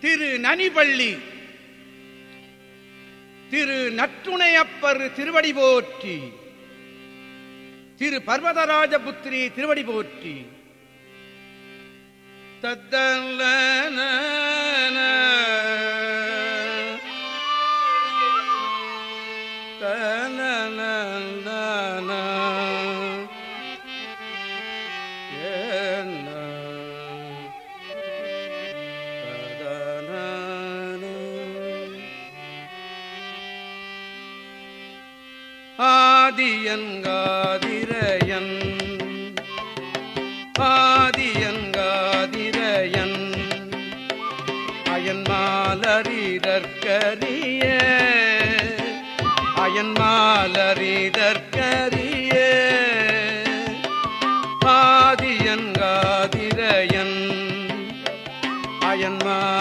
திரு நனிபள்ளி. திரு நற்றுணையப்பர் திருவடி போற்றி. திரு பர்வதராஜபுத்திரி திருவடி போற்றி. தத்தல்ல ஆதியங்காதிரயன். ஆதியங்காதிரயன். அயன்மாலரிதற்கரிய. அயன்மாலரிதற்கரிய. ஆதியங்காதிரயன். அயன்மாலரிதற்கரிய.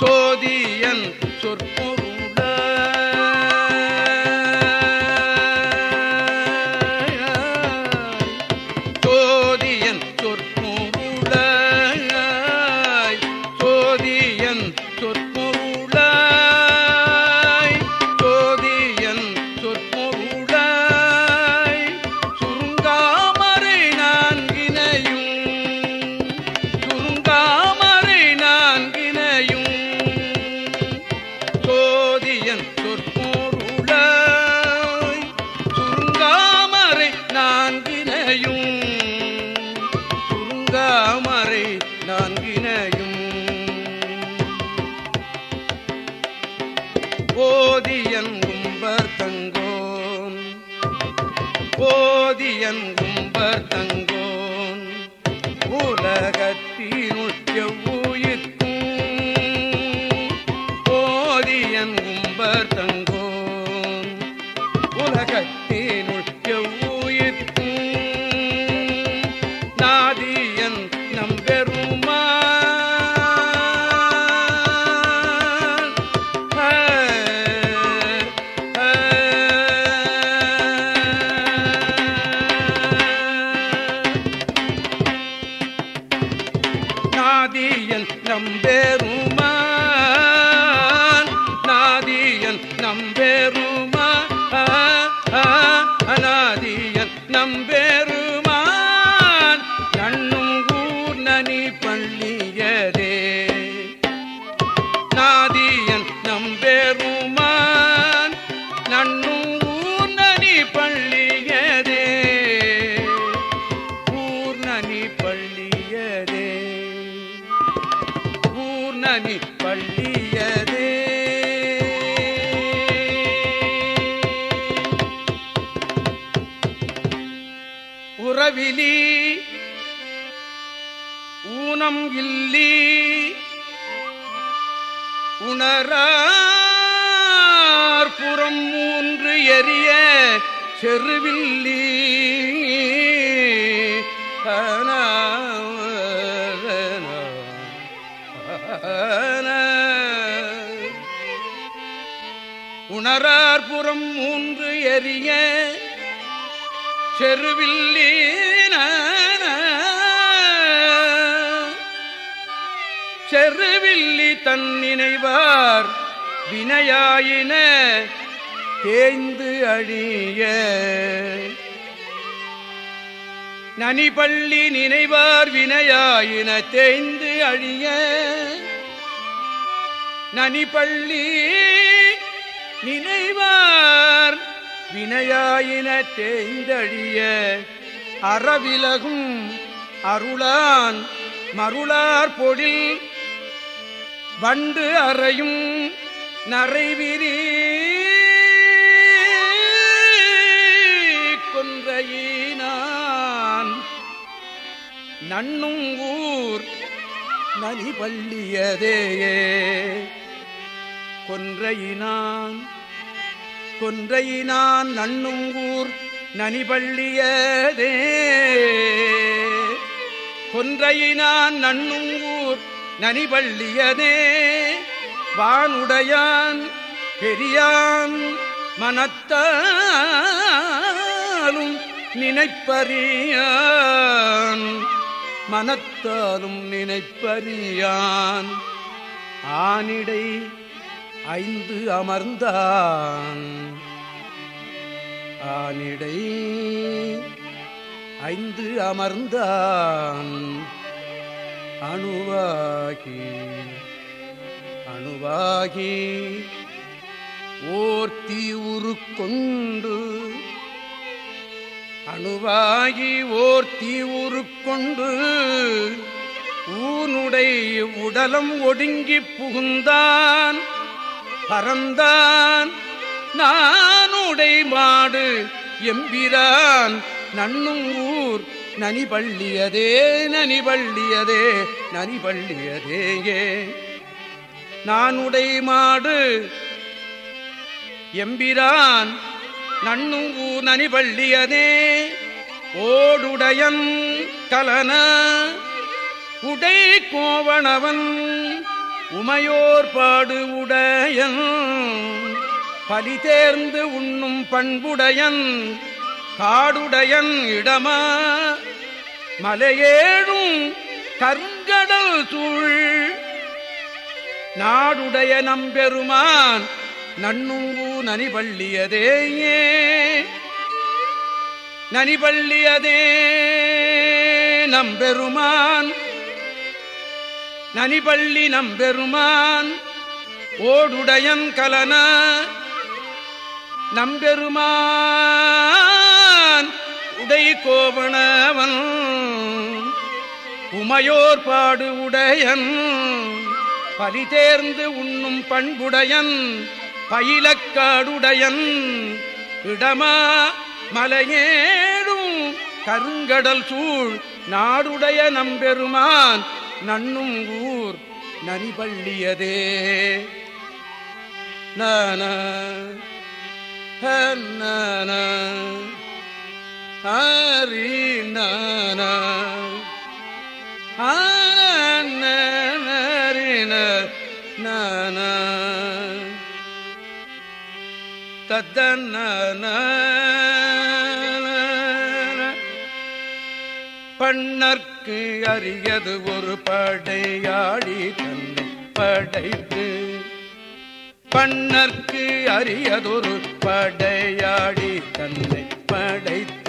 சோதியன் சொற்பு போதியன் கும்பர் தங்க நாதியன் சொல்லி இல்லி உணரார் புறம் மூன்று எரிய செருவில்லி. உணரார் புறம் மூன்று எரிய செருவில்லீன செருவில்லி தன் நினைவார் வினையாயின தேய்ந்து அழிய. நனிபள்ளி நினைவார் வினையாயின தேய்ந்து அழிய. நனிபள்ளி நினைவார் வினையாயின தேய்ந்தழிய. அறவிலகும் அருளான் மருளார் பொழில் வண்டு அறையும் நரைவிரி கொன்றையினான். நண்ணும் ஊர் நனிபள்ளியதேயே. கொன்றையினான் கொன்றையினான் நண்ணும் ஊர் நனிபள்ளியதே. கொன்றையினான் நண்ணும் ஊர் நனிவள்ளியனே வானுடையான் பெரியான் மனத்தாலும் நினைப்பறியான். மனத்தாலும் நினைப்பறியான். ஆனிடை ஐந்து அமர்ந்தான். ஆனிடை ஐந்து அமர்ந்தான். அணுவாகி அணுவாகி ஓர்த்தி தீவுரு கொண்டு அணுவாகி ஓர்த்தி தீவுரு கொண்டு ஊனுடைய உடலம் ஒடுங்கி புகுந்தான் பறந்தான். நானுடை மாடு எம்பிரான் நன்னும் ஊர் நனி பள்ளியதே நனி பள்ளியதே நனி பள்ளியதேயே நானுடை மாடு எம்பிரான் நன்னும் நனி பள்ளியதே ஓடுடையன் கலன உடை கோவணவன் உமையோர் பாடு உடையன் பலி தேர்ந்து உண்ணும் பண்புடையன் காடுடையன் இடமா. மலையேழும் கருங்கடல் சூழ். நாடுடைய நம்பெருமான் நன்னுங்கு நனிபள்ளியதேயே நனிபள்ளியதே நம்பெருமான். நனிபள்ளி நம்பெருமான் ஓடுடையன் கலன. நம்பெருமான் உடை கோவணவன் உமையோர் பாடு உடையன் பலிதேர்ந்து உண்ணும் பண்புடையன் பயிலக்காடுடையன் இடமா மலையேடும் கருங்கடல் சூழ் நாடுடைய நம்பெருமான் நன்னும் ஊர் நனிபள்ளியதே. நான ஹன்னன ஹரி நான ஹரின பண்ணற்கு அறியது ஒரு படையாடி தன்னை படைத்து. பண்ணற்கு அறியதொரு படையாடி தன்னை படைத்து.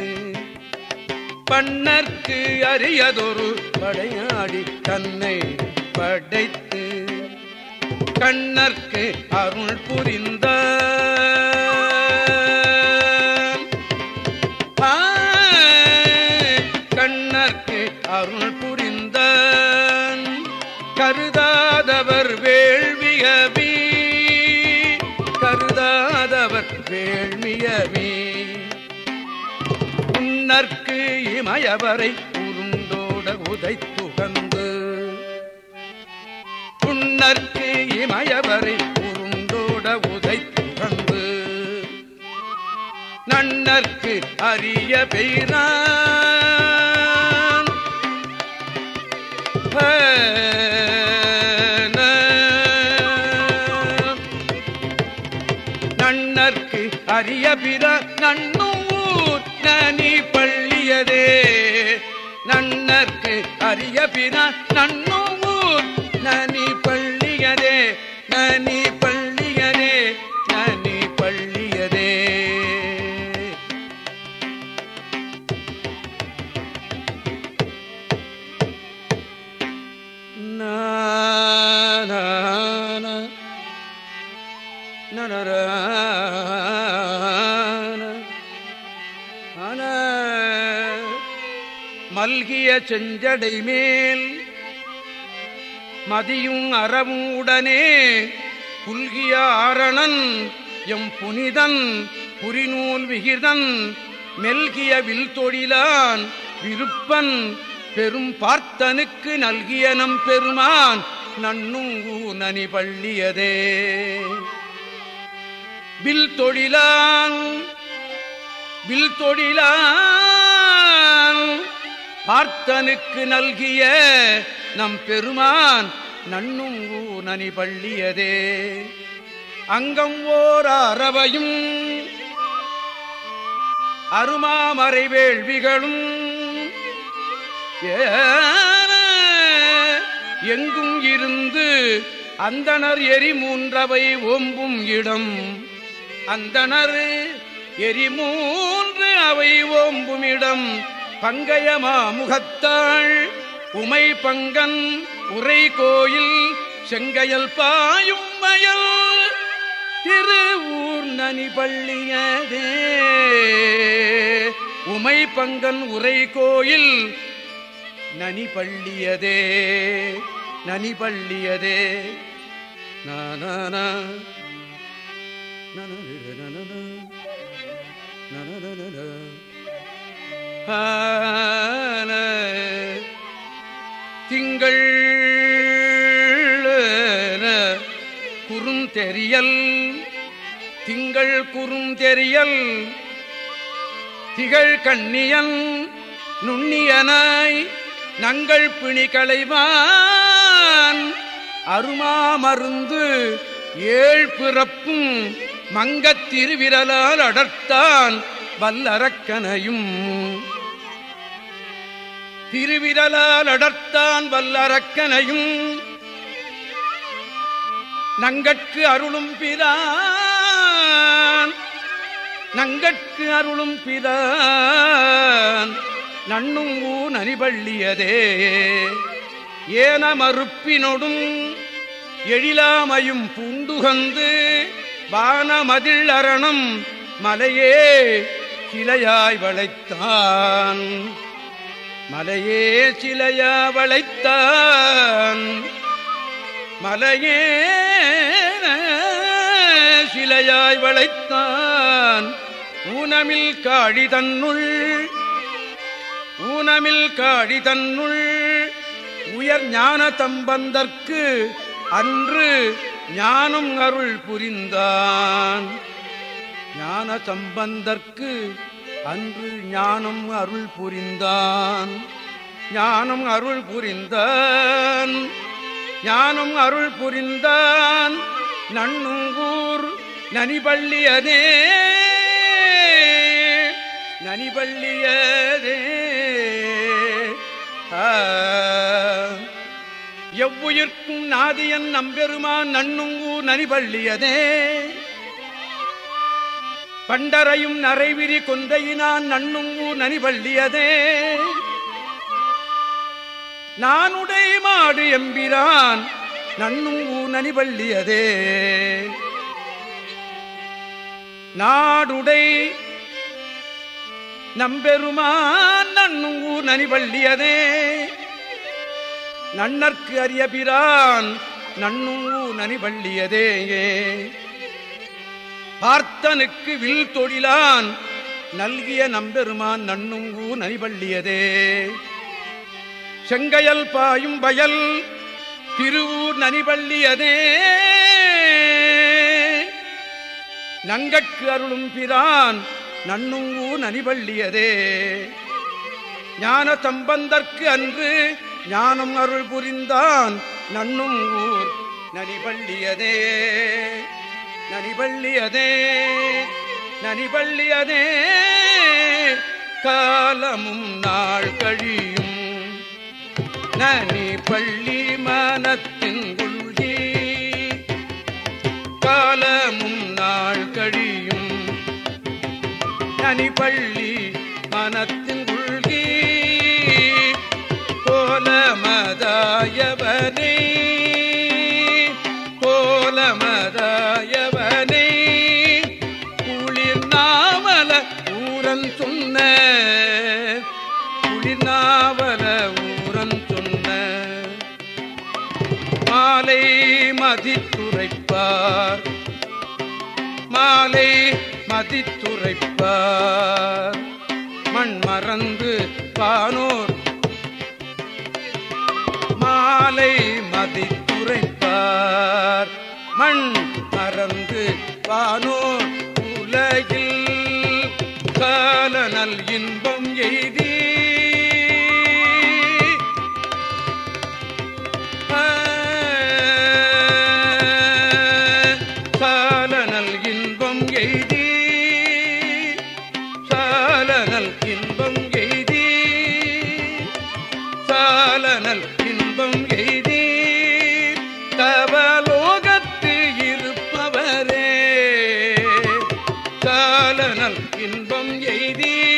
பண்ணற்கு அறியதொரு படையாடி தன்னை படைத்து கண்ணற்கு அருள் புரிந்தார் இமயவரை உருண்டோட உதைத்துகந்து புன்னற்கு இமயவரை உருண்டோட உதைத்துகந்து நன்னற்கு அரிய பெய்தான் அரிய பின நன்னூர் செஞ்சடை மேல் மதியும் அறவும் உடனே புல்கிய ஆரணன் எம் புனிதன் புரிநூல் விகிதன் மெல்கிய வில் தொழிலான் விருப்பன் பெரும் பார்த்தனுக்கு நல்கிய நம் பெருமான் நன்னும் ஊனனி பள்ளியதே. வில் தொழிலான் வில் தொழிலான் பார்த்தனுக்கு நல்கிய நம் பெருமான் நன்னும் ஊனனி பள்ளியதே. அங்கம் ஓர் அறவையும் அருமாமறை வேள்விகளும் ஏ எங்கும் இருந்து அந்தனர் எரி மூன்றவை ஒம்பும் இடம். அந்தனர் எரி மூன்று அவை ஓம்புமிடம். இடம் பங்கயமா முகத்தாள் உமை பங்கன் உரை கோயில் செங்கையல் பாயும் மயல் திரு ஊர் நனி பள்ளியதே உமை பங்கன் உரை கோயில் நனி பள்ளியதே நனி பள்ளியதே நான திங்கள் குறுந்தெறியல் திங்கள் குறுந்தெறியல் திகழ் கண்ணியன் நுண்ணியனாய் நங்கள் பிணி களைவான். அருமா மருந்து ஏழ் பிறப்பும் மங்கத் திருவிரலால் அடர்த்தான். வல்லரக்கனையும். திருவிரலால் அடர்த்தான் வல்லரக்கனையும். நங்கட்கு அருளும் பிதான். நங்கட்கு அருளும் பிதான். நண்ணும் ஊன் அணிபள்ளியதே ஏன மறுப்பினொடும் எழிலாமையும் பூண்டுகந்து வானமதில் அரணம் மலையே. சிலையாய் வளைத்தான். மலையே சிலையா வளைத்தான். மலையே சிலையாய் வளைத்தான். ஊனமில் காழி தன்னுள் ஊனமில் காழி தன்னுள் உயர் ஞான தம்பந்தற்கு அன்று ஞானம் அருள் புரிந்தான். ஞான சம்பந்தற்கு அன்று ஞானம் அருள் புரிந்தான். ஞானம் அருள் புரிந்தான். ஞானம் அருள் புரிந்தான். நன்னுங்கூர் நனிபள்ளியதே நனிபள்ளியதே எவ்வுயிர்க்கும் நாதியன் நம்பெருமான் நன்னுங்கூர் நனிபள்ளியதே பண்டரையும் நரைவிரி கொந்தையினான் நன்னுங்கூர் நனிபள்ளியதே நானுடை மாடு எம்பிரான் நன்னுங்கூ நனிபள்ளியதே நாடுடை நம்பெருமான் நன்னுங்கூ நனிபள்ளியதே நன்னர்க்கு அறியபிரான் பிரான் நன்னுங்கூ நனிபள்ளியதே பார்த்தனுக்கு வில் தொழிலான் நல்கிய நம்பெருமான் நன்னுங்கூ நனிபள்ளியதே செங்கையல் பாயும் பயல் திருவூர் நனிபள்ளியதே நங்கட்கு அருளும் பிரான் நண்ணுங்கூ நனிபள்ளியதே ஞான சம்பந்தற்கு அன்று ஞானம் அருள் புரிந்தான் நன்னும் ஊர் நனிபள்ளியதே நனிபள்ளியதே நனிபள்ளியதே காலமும் நாள் கழியும். நனி பள்ளி மனத்தின் உள்கி காலமும் நாள் கழியும். நனி பள்ளி மனத்தின் உள்கி கோலமதாயவனே கோலமதாயவனே ஊரன் சொன்ன குளிர்நாவல ஊரன் சொன்ன. மாலை மதித்துரைப்பார் மாலை மதித்துரைப்பார். மண் மறந்து பானோர் மாலை மதித்துரைப்பார். மண் மறந்து பானோர் காலனல் இன்பம் எய்தி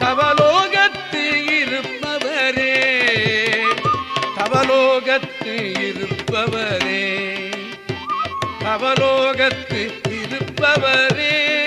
தவலோகத்து இருப்பவரே. தவலோகத்து இருப்பவரே. தவலோகத்து இருப்பவரே.